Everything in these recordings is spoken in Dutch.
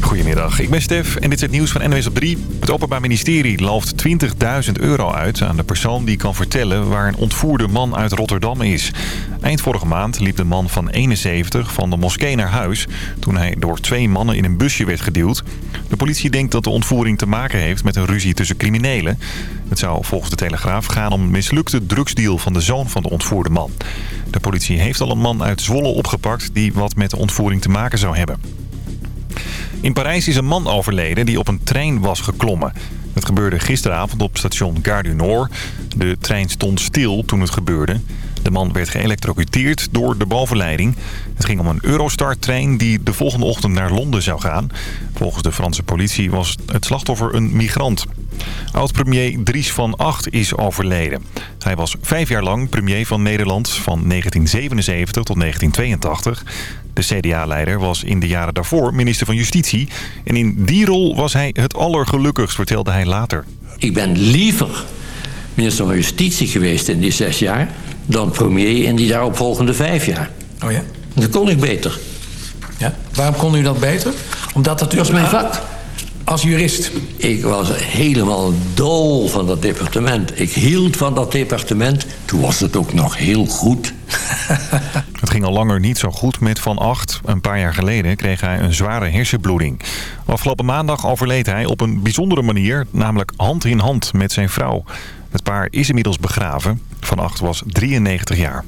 Goedemiddag, ik ben Stef en dit is het nieuws van NWS op 3. Het Openbaar Ministerie looft 20.000 euro uit aan de persoon die kan vertellen waar een ontvoerde man uit Rotterdam is. Eind vorige maand liep de man van 71 van de moskee naar huis toen hij door twee mannen in een busje werd geduwd. De politie denkt dat de ontvoering te maken heeft met een ruzie tussen criminelen. Het zou volgens de Telegraaf gaan om een mislukte drugsdeal van de zoon van de ontvoerde man. De politie heeft al een man uit Zwolle opgepakt die wat met de ontvoering te maken zou hebben. In Parijs is een man overleden die op een trein was geklommen. Het gebeurde gisteravond op station Gare du Nord. De trein stond stil toen het gebeurde. De man werd geëlectrocuteerd door de bovenleiding. Het ging om een Eurostar-trein die de volgende ochtend naar Londen zou gaan. Volgens de Franse politie was het slachtoffer een migrant. Oud-premier Dries van Acht is overleden. Hij was vijf jaar lang premier van Nederland van 1977 tot 1982. De CDA-leider was in de jaren daarvoor minister van Justitie. En in die rol was hij het allergelukkigst, vertelde hij later. Ik ben liever minister van Justitie geweest in die zes jaar... dan premier in die daaropvolgende vijf jaar. Oh ja? Dat kon ik beter. ja? Waarom kon u dat beter? Omdat u... Dat was mijn vak. Als jurist. Ik was helemaal dol van dat departement. Ik hield van dat departement. Toen was het ook nog heel goed. Het ging al langer niet zo goed met Van Acht. Een paar jaar geleden kreeg hij een zware hersenbloeding. Afgelopen maandag overleed hij op een bijzondere manier, namelijk hand in hand met zijn vrouw. Het paar is inmiddels begraven. Van Acht was 93 jaar.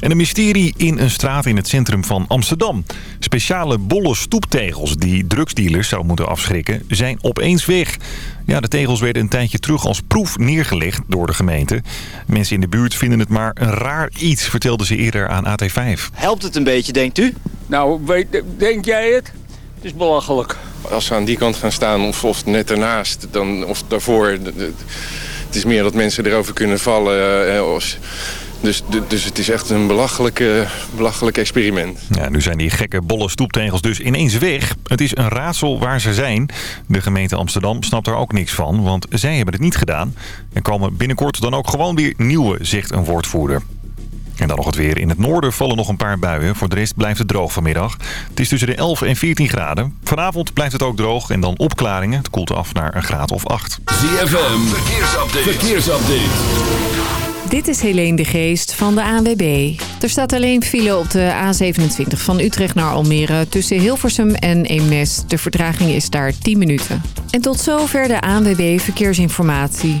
En een mysterie in een straat in het centrum van Amsterdam. Speciale bolle stoeptegels die drugsdealers zou moeten afschrikken, zijn opeens weg. Ja, de tegels werden een tijdje terug als proef neergelegd door de gemeente. Mensen in de buurt vinden het maar een raar iets, vertelden ze eerder aan AT5. Helpt het een beetje, denkt u? Nou, weet, denk jij het? Het is belachelijk. Als ze aan die kant gaan staan of, of net ernaast, dan, of daarvoor... Het is meer dat mensen erover kunnen vallen. eh, als- Dus, dus het is echt een belachelijke, belachelijk experiment. Ja, nu zijn die gekke bolle stoeptegels dus ineens weg. Het is een raadsel waar ze zijn. De gemeente Amsterdam snapt er ook niks van, want zij hebben het niet gedaan. Er komen binnenkort dan ook gewoon weer nieuwe, zegt een woordvoerder. En dan nog het weer. In het noorden vallen nog een paar buien. Voor de rest blijft het droog vanmiddag. Het is tussen de 11 en 14 graden. Vanavond blijft het ook droog en dan opklaringen. Het koelt af naar een graad of 8. ZFM, verkeersupdate. verkeersupdate. Dit is Helene de Geest van de ANWB. Er staat alleen file op de A27 van Utrecht naar Almere... tussen Hilversum en Eemnes. De vertraging is daar 10 minuten. En tot zover de ANWB Verkeersinformatie.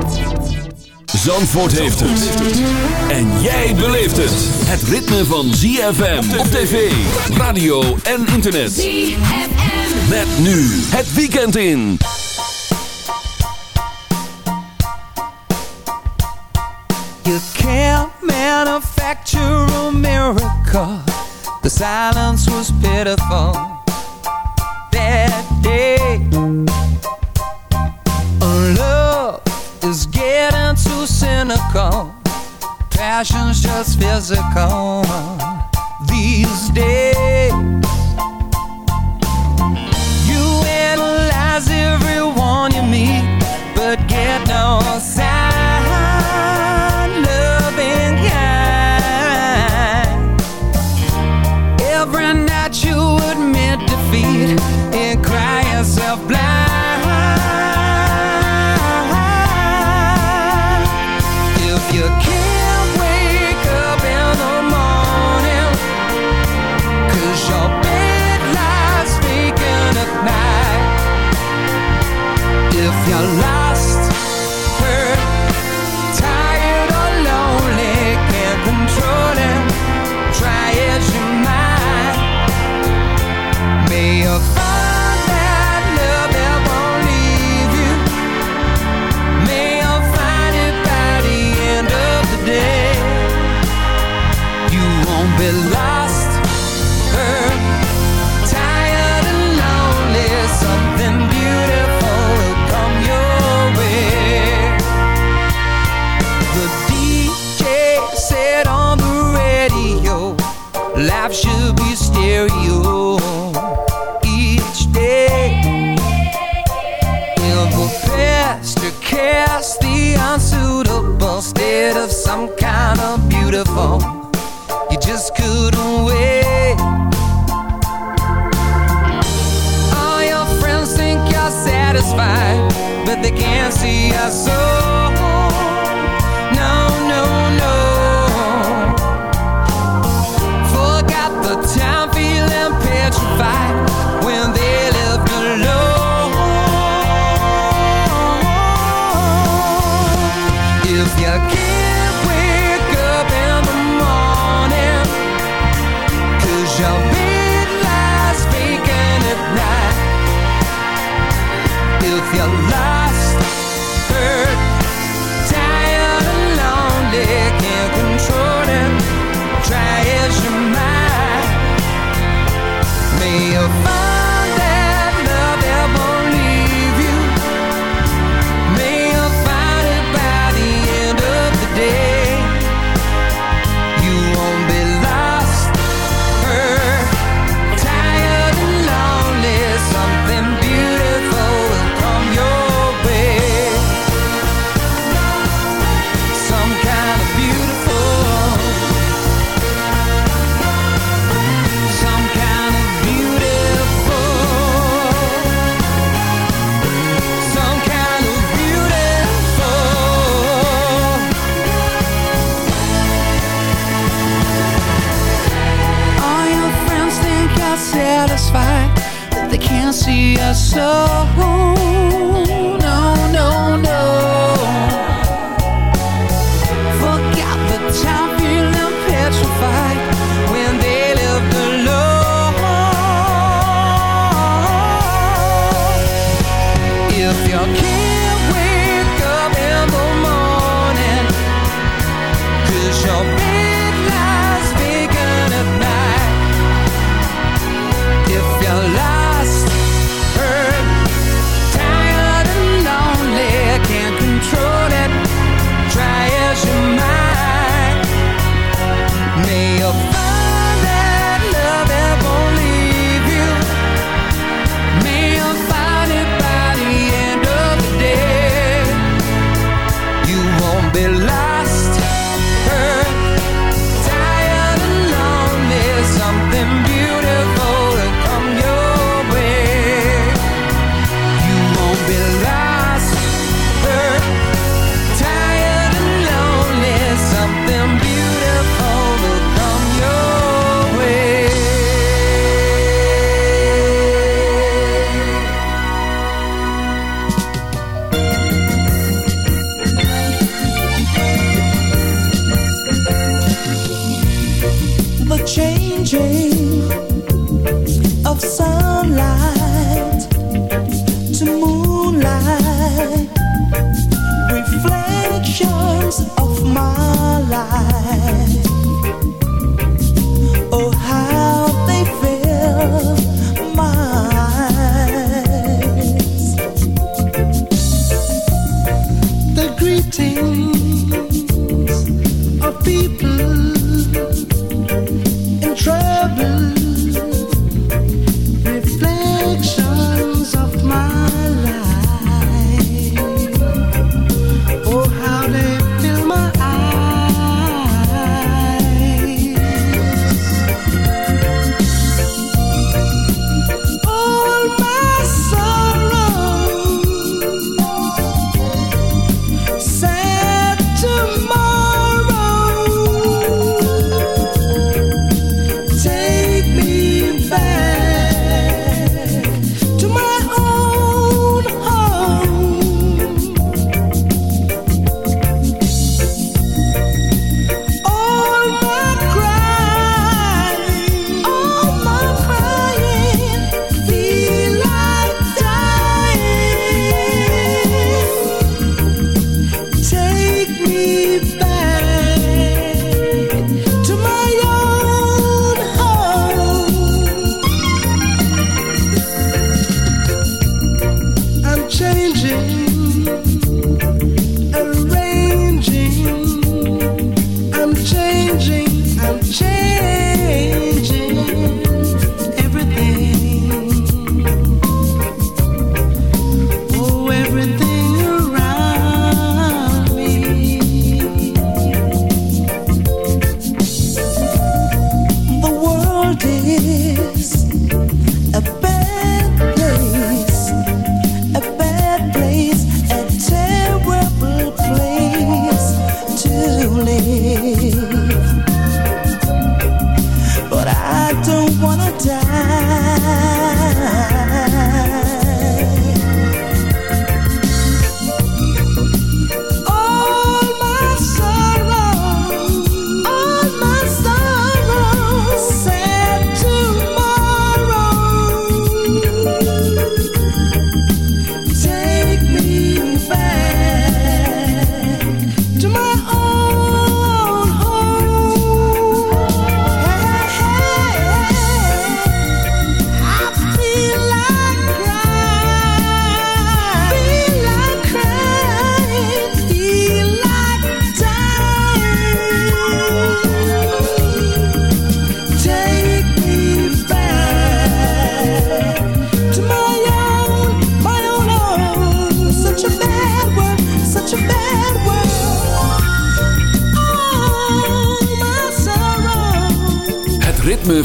Zandvoort heeft het. En jij beleeft het. Het ritme van ZFM op tv, radio en internet. ZFM. Met nu het weekend in. You can't manufacture a miracle. The silence was pitiful Passion's just physical these days.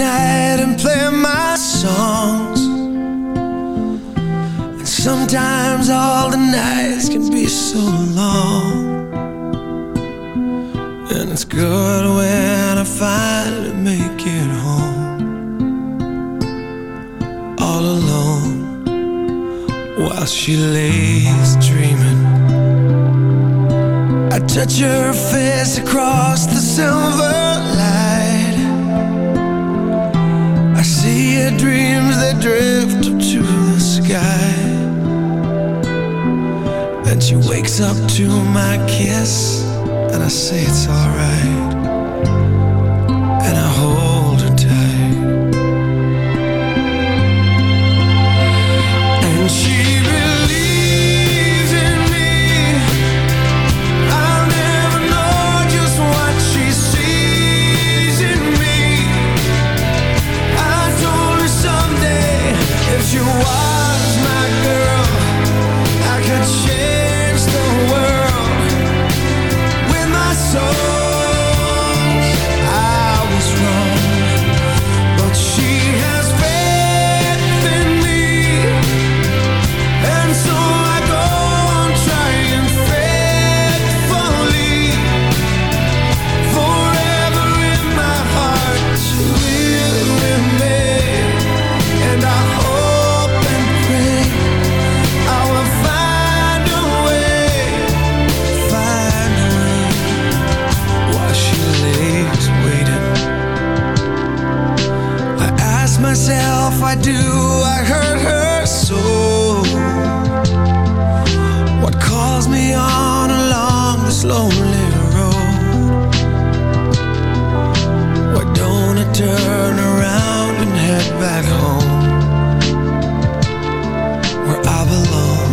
and play my songs. And sometimes all the nights can be so long. And it's good when I finally make it home. All alone While she lays dreaming. I touch her face across the silver dreams that drift up to the sky. And she wakes up to my kiss And I say it's alright. I do, I hurt her so. What calls me on along this lonely road? Why don't I turn around and head back home? Where I belong,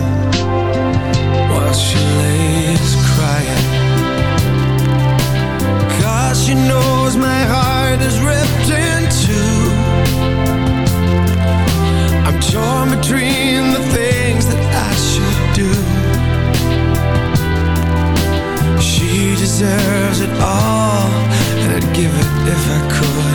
while she lays crying. Cause she knows my heart torn between the things that I should do. She deserves it all And I'd give it if I could.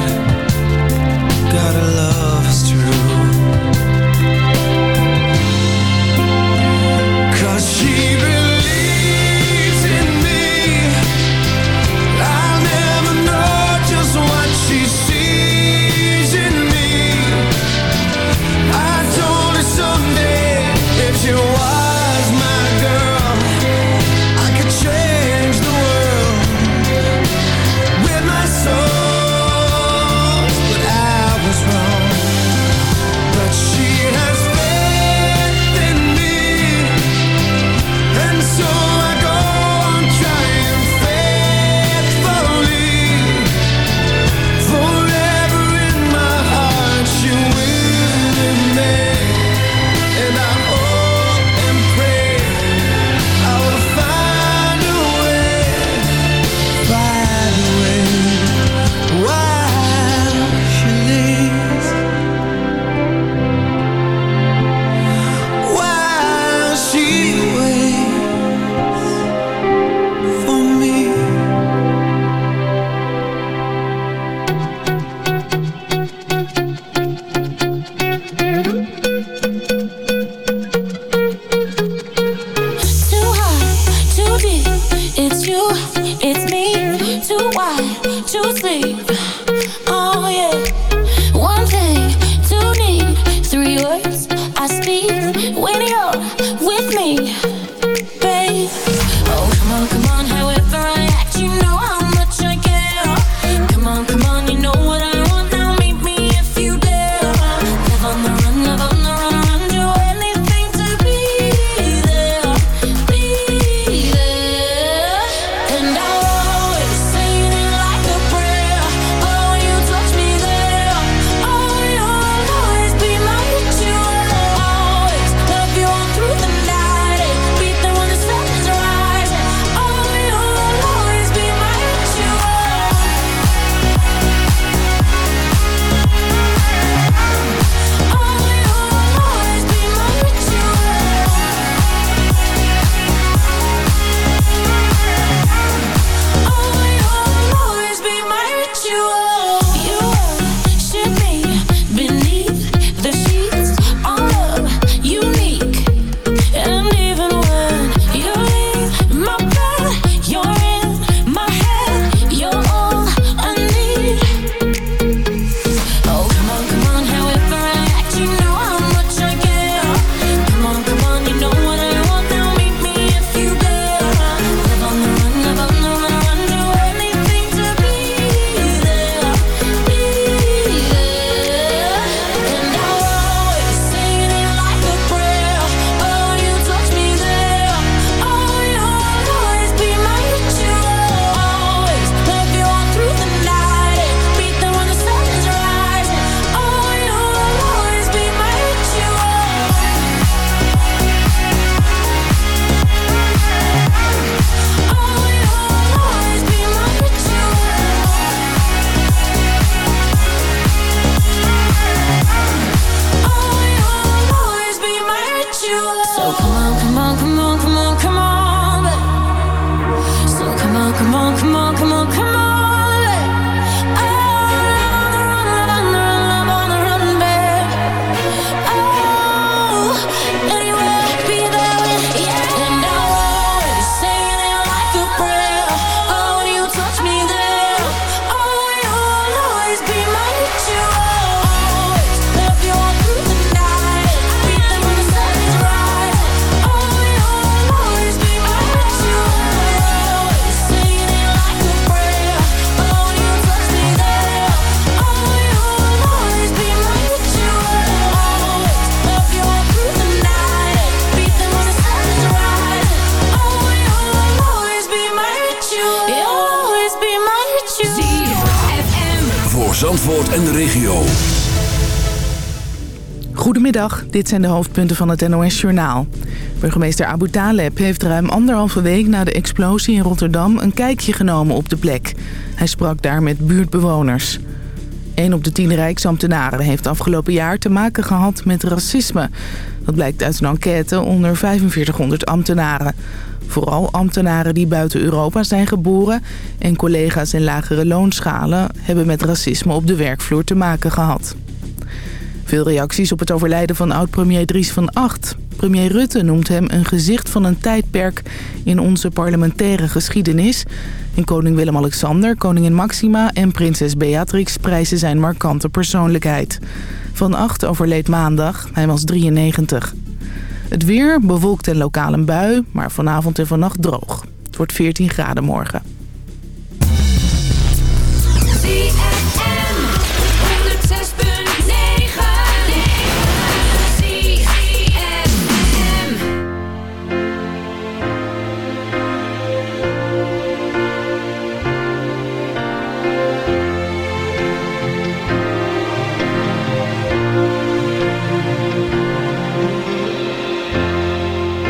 Dit zijn de hoofdpunten van het NOS-journaal. Burgemeester Abu Taleb heeft ruim anderhalve week na de explosie in Rotterdam... een kijkje genomen op de plek. Hij sprak daar met buurtbewoners. Een op de tien rijksambtenaren heeft afgelopen jaar te maken gehad met racisme. Dat blijkt uit een enquête onder 4500 ambtenaren. Vooral ambtenaren die buiten Europa zijn geboren... en collega's in lagere loonschalen hebben met racisme op de werkvloer te maken gehad. Veel reacties op het overlijden van oud-premier Dries van Acht. Premier Rutte noemt hem een gezicht van een tijdperk in onze parlementaire geschiedenis. En koning Willem-Alexander, koningin Maxima en prinses Beatrix prijzen zijn markante persoonlijkheid. Van Acht overleed maandag, hij was 93. Het weer bewolkt en lokaal een bui, maar vanavond en vannacht droog. Het wordt 14 graden morgen.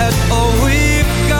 at all we've got